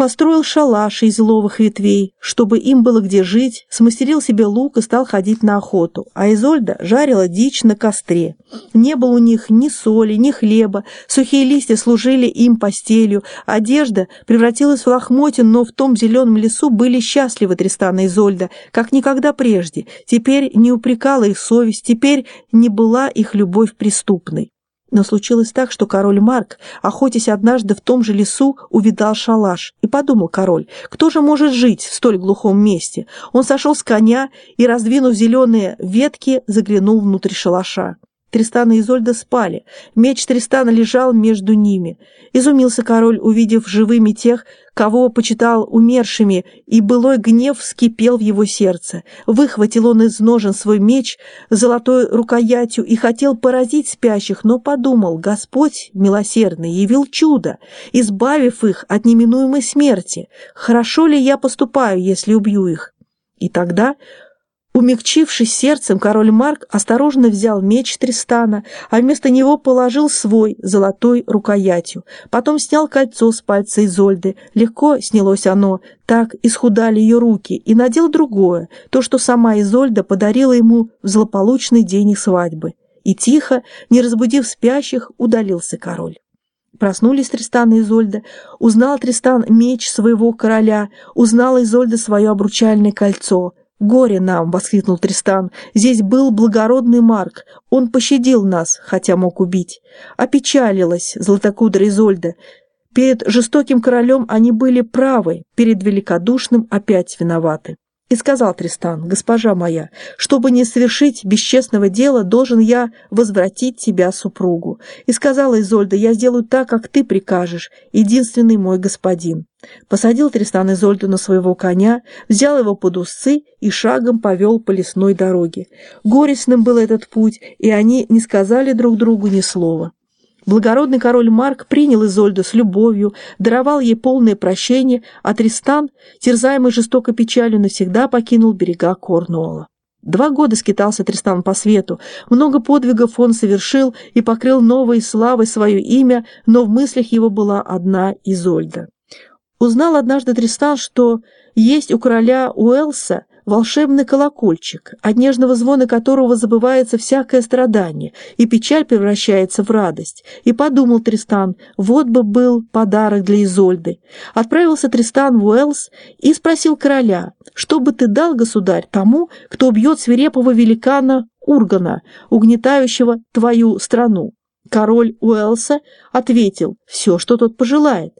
Построил шалаш из ловых ветвей, чтобы им было где жить, смастерил себе лук и стал ходить на охоту, а Изольда жарила дичь на костре. Не было у них ни соли, ни хлеба, сухие листья служили им постелью, одежда превратилась в лохмотья, но в том зеленом лесу были счастливы Тристан и Изольда, как никогда прежде. Теперь не упрекала их совесть, теперь не была их любовь преступной. Но случилось так, что король Марк, охотясь однажды в том же лесу, увидал шалаш. И подумал король, кто же может жить в столь глухом месте? Он сошел с коня и, раздвинув зеленые ветки, заглянул внутрь шалаша. Тристан и Изольда спали. Меч Тристана лежал между ними. Изумился король, увидев живыми тех, кого почитал умершими, и былой гнев вскипел в его сердце. Выхватил он из ножен свой меч золотой рукоятью и хотел поразить спящих, но подумал, Господь милосердный явил чудо, избавив их от неминуемой смерти. Хорошо ли я поступаю, если убью их? И тогда Умягчившись сердцем, король Марк осторожно взял меч Тристана, а вместо него положил свой золотой рукоятью. Потом снял кольцо с пальца Изольды. Легко снялось оно, так исхудали ее руки, и надел другое, то, что сама Изольда подарила ему в злополучный день их свадьбы. И тихо, не разбудив спящих, удалился король. Проснулись Тристан и Изольда. Узнал Тристан меч своего короля, узнала Изольда свое обручальное кольцо — «Горе нам!» — воскликнул Тристан. «Здесь был благородный Марк. Он пощадил нас, хотя мог убить». Опечалилась златокудрая Изольда. Перед жестоким королем они были правы, перед великодушным опять виноваты. И сказал Тристан, «Госпожа моя, чтобы не совершить бесчестного дела, должен я возвратить тебя супругу». И сказала Изольда, «Я сделаю так, как ты прикажешь, единственный мой господин». Посадил Тристан Изольду на своего коня, взял его под усы и шагом повел по лесной дороге. Горестным был этот путь, и они не сказали друг другу ни слова. Благородный король Марк принял Изольду с любовью, даровал ей полное прощение, а Тристан, терзаемый жестокой печалью, навсегда покинул берега Корнуола. Два года скитался Тристан по свету, много подвигов он совершил и покрыл новой славой свое имя, но в мыслях его была одна Изольда. Узнал однажды Тристан, что есть у короля Уэлса волшебный колокольчик, от нежного звона которого забывается всякое страдание, и печаль превращается в радость. И подумал Тристан, вот бы был подарок для Изольды. Отправился Тристан в Уэльс и спросил короля, что бы ты дал, государь, тому, кто убьет свирепого великана Ургана, угнетающего твою страну. Король Уэлса ответил, все, что тот пожелает.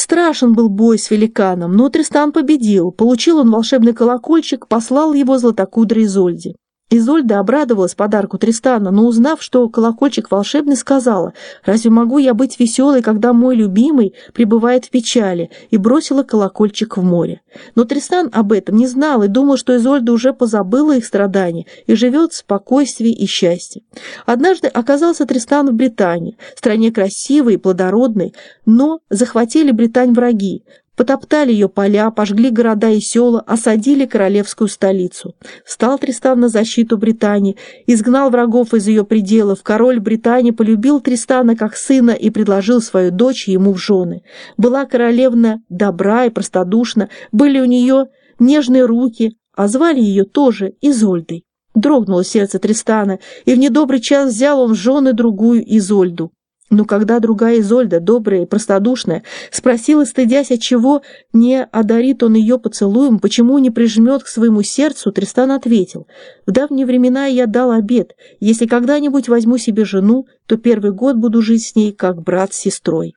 Страшен был бой с великаном, но Тристан победил. Получил он волшебный колокольчик, послал его златокудрой Изольде. Изольда обрадовалась подарку Тристана, но узнав, что колокольчик волшебный, сказала, «Разве могу я быть веселой, когда мой любимый пребывает в печали?» и бросила колокольчик в море. Но Тристан об этом не знал и думал, что Изольда уже позабыла их страдания и живет в спокойствии и счастье. Однажды оказался Тристан в Британии, стране красивой и плодородной, но захватили Британь враги, Потоптали ее поля, пожгли города и села, осадили королевскую столицу. Стал Тристан на защиту Британии, изгнал врагов из ее пределов. Король Британии полюбил Тристана как сына и предложил свою дочь ему в жены. Была королевна добра и простодушна, были у нее нежные руки, а звали ее тоже Изольдой. Дрогнуло сердце Тристана, и в недобрый час взял он в жены другую Изольду. Но когда другая Изольда, добрая и простодушная, спросила, стыдясь, отчего не одарит он ее поцелуем, почему не прижмет к своему сердцу, Тристан ответил, «В давние времена я дал обет, если когда-нибудь возьму себе жену, то первый год буду жить с ней, как брат с сестрой».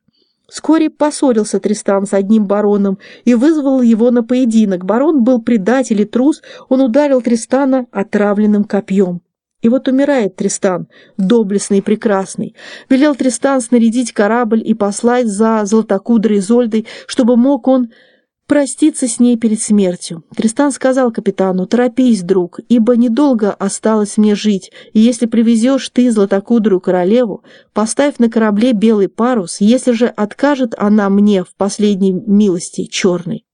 Вскоре поссорился Тристан с одним бароном и вызвал его на поединок. Барон был предатель и трус, он ударил Тристана отравленным копьем. И вот умирает Тристан, доблестный и прекрасный. Велел Тристан снарядить корабль и послать за золотокудрой Изольдой, чтобы мог он проститься с ней перед смертью. Тристан сказал капитану, торопись, друг, ибо недолго осталось мне жить, и если привезешь ты златокудрую королеву, поставь на корабле белый парус, если же откажет она мне в последней милости черной.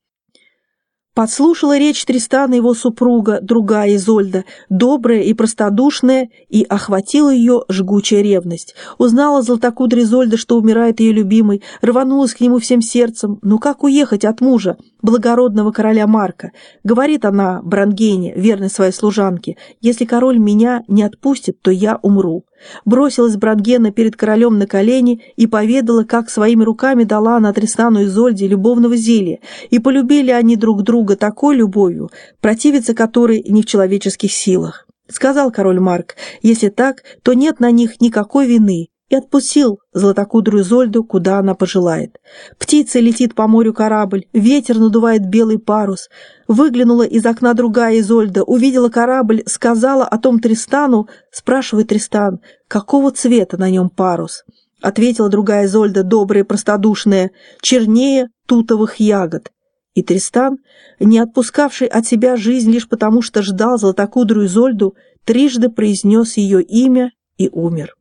Подслушала речь Тристана его супруга, другая Изольда, добрая и простодушная, и охватила ее жгучая ревность. Узнала златокудрая Изольда, что умирает ее любимый, рванулась к нему всем сердцем. Ну как уехать от мужа, благородного короля Марка? Говорит она Брангене, верной своей служанке, если король меня не отпустит, то я умру бросилась Брангена перед королем на колени и поведала, как своими руками дала она Тристану Зольде любовного зелья, и полюбили они друг друга такой любовью, противиться которой не в человеческих силах. Сказал король Марк, если так, то нет на них никакой вины, и отпустил златокудрую Зольду, куда она пожелает. Птица летит по морю корабль, ветер надувает белый парус. Выглянула из окна другая Изольда, увидела корабль, сказала о том Тристану, спрашивает Тристан, какого цвета на нем парус. Ответила другая Изольда, добрая, простодушная, чернее тутовых ягод. И Тристан, не отпускавший от себя жизнь лишь потому, что ждал златокудрую Изольду, трижды произнес ее имя и умер.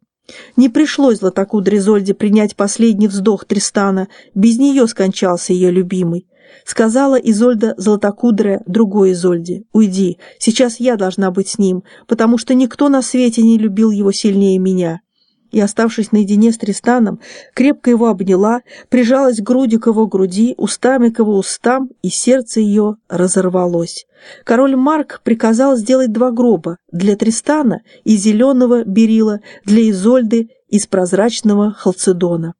Не пришлось Златокудре Зольде принять последний вздох Тристана, без нее скончался ее любимый. Сказала Изольда Златокудрая другой Изольде, «Уйди, сейчас я должна быть с ним, потому что никто на свете не любил его сильнее меня» и, оставшись наедине с Тристаном, крепко его обняла, прижалась грудью к его груди, устами к его устам, и сердце ее разорвалось. Король Марк приказал сделать два гроба для Тристана и зеленого берила, для Изольды из прозрачного халцедона.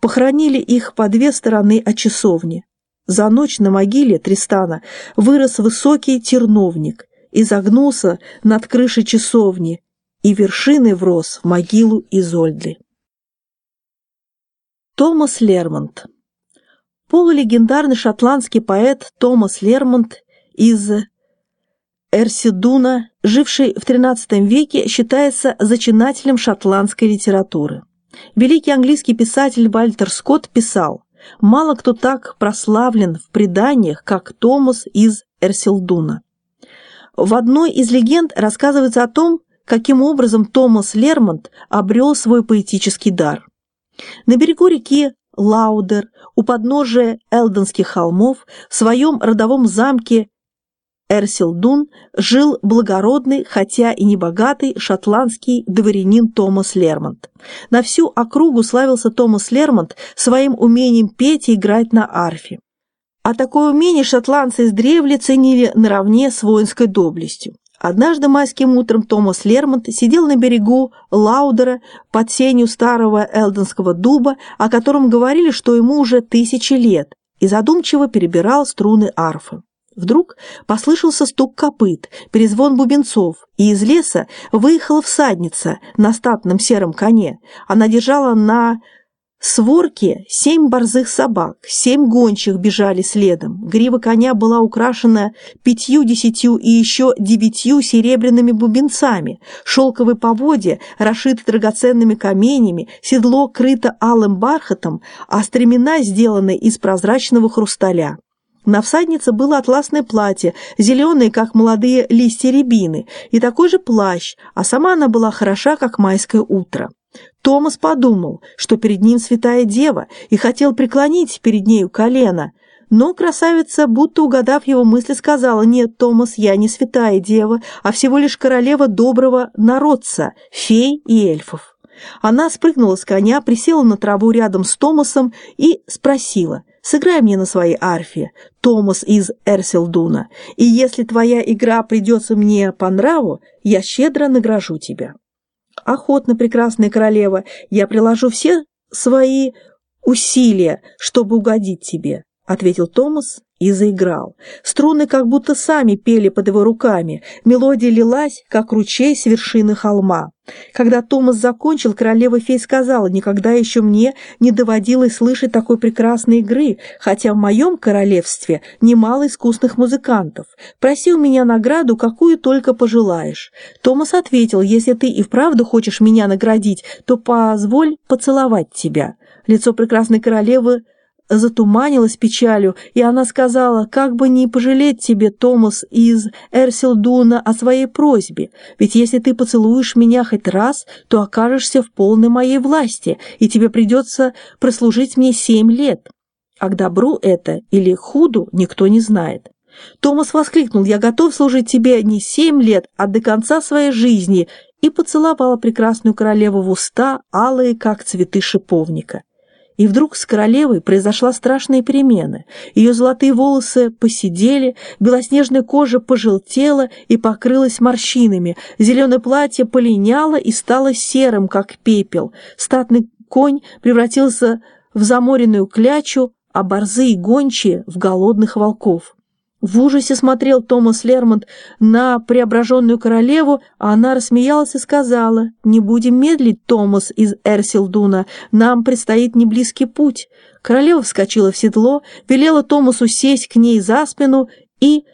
Похоронили их по две стороны от часовни. За ночь на могиле Тристана вырос высокий терновник и загнулся над крышей часовни, и вершиной врос в могилу Изольды. Томас Лермонт Полулегендарный шотландский поэт Томас Лермонт из Эрсидуна, живший в XIII веке, считается зачинателем шотландской литературы. Великий английский писатель Вальтер Скотт писал «Мало кто так прославлен в преданиях, как Томас из Эрсилдуна». В одной из легенд рассказывается о том, каким образом Томас Лермонт обрел свой поэтический дар. На берегу реки Лаудер, у подножия Элденских холмов, в своем родовом замке Эрсилдун жил благородный, хотя и небогатый, шотландский дворянин Томас Лермонт. На всю округу славился Томас Лермонт своим умением петь и играть на арфе. А такое умение шотландцы издревле ценили наравне с воинской доблестью. Однажды майским утром Томас Лермонт сидел на берегу Лаудера под сенью старого элденского дуба, о котором говорили, что ему уже тысячи лет, и задумчиво перебирал струны арфы. Вдруг послышался стук копыт, перезвон бубенцов, и из леса выехала всадница на статном сером коне. Она держала на сворке семь борзых собак, семь гончих бежали следом. Грива коня была украшена пятью-десятью и еще девятью серебряными бубенцами. Шелковые поводья расшиты драгоценными каменями, седло крыто алым бархатом, а стремена сделаны из прозрачного хрусталя. На всаднице было атласное платье, зеленое, как молодые листья рябины, и такой же плащ, а сама она была хороша, как майское утро. Томас подумал, что перед ним святая дева, и хотел преклонить перед нею колено, но красавица, будто угадав его мысли, сказала, «Нет, Томас, я не святая дева, а всего лишь королева доброго народца, фей и эльфов». Она спрыгнула с коня, присела на траву рядом с Томасом и спросила, «Сыграй мне на своей арфе, Томас из Эрселдуна, и если твоя игра придется мне по нраву, я щедро награжу тебя». «Охотно, прекрасная королева, я приложу все свои усилия, чтобы угодить тебе», — ответил Томас и заиграл. Струны как будто сами пели под его руками, мелодия лилась, как ручей с вершины холма. Когда Томас закончил, королева фей сказала, «Никогда еще мне не доводилось слышать такой прекрасной игры, хотя в моем королевстве немало искусных музыкантов. Проси у меня награду, какую только пожелаешь». Томас ответил, «Если ты и вправду хочешь меня наградить, то позволь поцеловать тебя». Лицо прекрасной королевы затуманилась печалью, и она сказала, как бы не пожалеть тебе, Томас, из Эрсилдуна о своей просьбе, ведь если ты поцелуешь меня хоть раз, то окажешься в полной моей власти, и тебе придется прослужить мне семь лет. А к добру это или худу никто не знает. Томас воскликнул, «Я готов служить тебе не семь лет, а до конца своей жизни», и поцеловала прекрасную королеву в уста, алые, как цветы шиповника. И вдруг с королевой произошла страшная перемена. Ее золотые волосы посидели, белоснежная кожа пожелтела и покрылась морщинами, зеленое платье полиняло и стало серым, как пепел. Статный конь превратился в заморенную клячу, а борзы и гончие — в голодных волков. В ужасе смотрел Томас Лермонт на преображенную королеву, а она рассмеялась и сказала, «Не будем медлить, Томас из Эрсилдуна, нам предстоит неблизкий путь». Королева вскочила в седло, велела Томасу сесть к ней за спину и...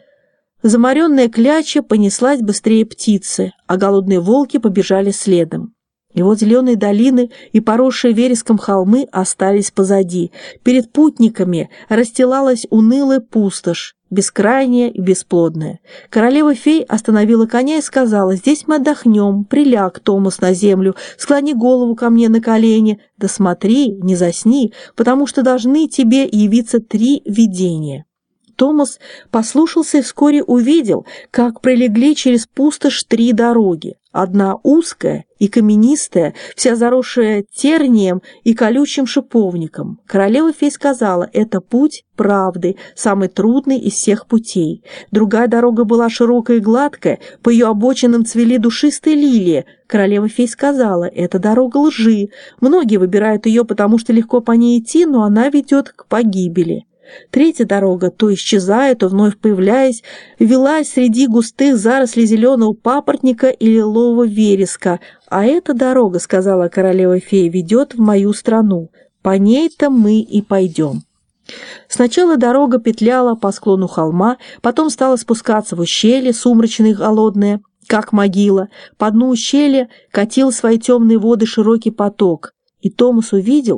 Заморенная кляча понеслась быстрее птицы, а голодные волки побежали следом. И вот зеленые долины и поросшие вереском холмы остались позади. Перед путниками расстилалась унылая пустошь, бескрайняя и бесплодная. Королева-фей остановила коня и сказала, «Здесь мы отдохнем, приляг, Томас, на землю, склони голову ко мне на колени, да смотри, не засни, потому что должны тебе явиться три видения». Томас послушался и вскоре увидел, как пролегли через пустошь три дороги. Одна узкая и каменистая, вся заросшая тернием и колючим шиповником. Королева фей сказала, это путь правды, самый трудный из всех путей. Другая дорога была широкая и гладкая, по ее обочинам цвели душистые лилии. Королева фей сказала, это дорога лжи. Многие выбирают ее, потому что легко по ней идти, но она ведет к погибели. Третья дорога, то исчезая, то вновь появляясь, велась среди густых зарослей зеленого папоротника и лилового вереска. «А эта дорога, — сказала королева-фея, — ведет в мою страну. По ней-то мы и пойдем». Сначала дорога петляла по склону холма, потом стала спускаться в ущелье, сумрачное и голодное, как могила. По дну ущелья катил свои темные воды широкий поток, и Томас увидел,